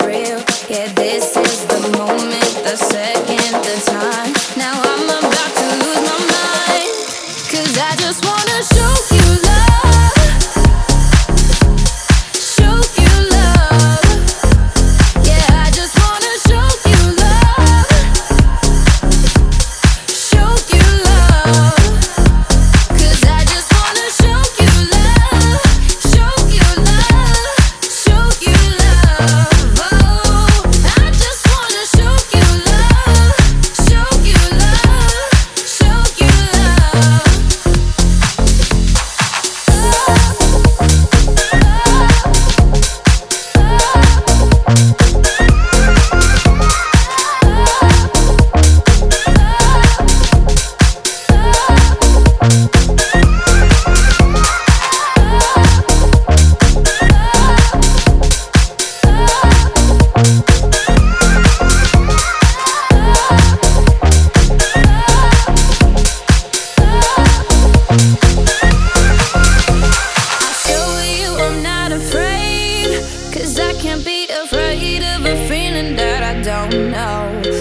real. Yeah, this is the moment, the second, the time.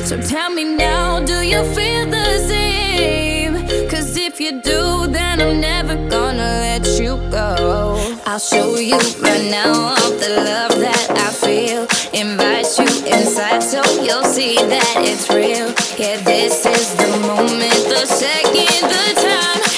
So tell me now, do you feel the same? Cause if you do, then I'm never gonna let you go. I'll show you right now all the love that I feel. Invite you inside so you'll see that it's real. Yeah, this is the moment, the second, the time.